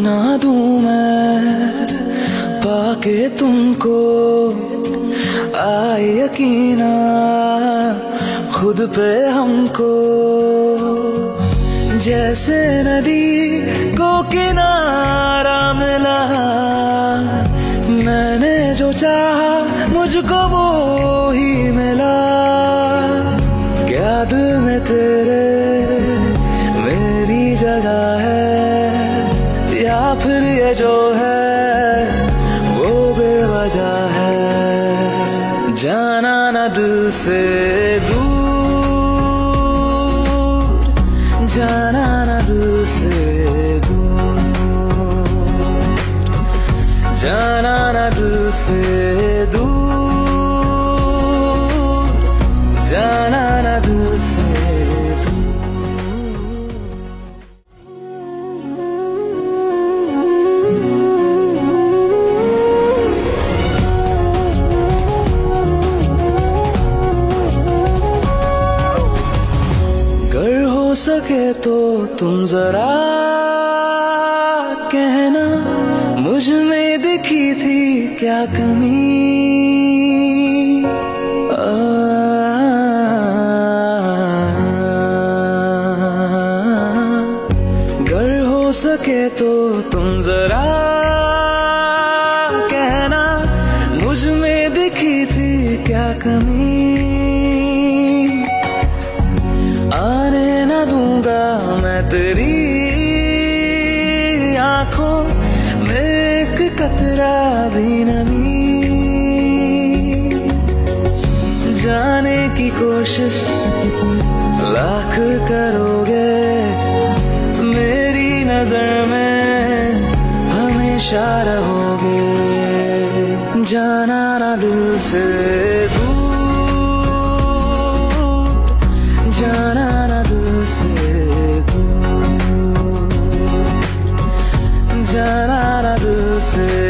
ना दूँ मैं। पाके तुमको आए यकीना। खुद पे हमको जैसे नदी को किनारा मिला। मैंने जो चाहा मुझको वो ही मिला। क्या दिल में तेरे जो है, वो बेवजह है। जाना न दिल से दूर, जाना न दिल से दूर। जाना न दिल से दूर, जाना न दिल से सके तो तुम जरा कहना मुझमें दिखी थी क्या कमी? आ, हो सके तो तुम जरा कहना मुझमें दिखी थी क्या कमी? तेरी आँखों में एक कतरा भी नमी जाने की कोशिश लाख करोगे, मेरी नज़र में हमेशा रहोगे। जाना ना दिल से दूर। say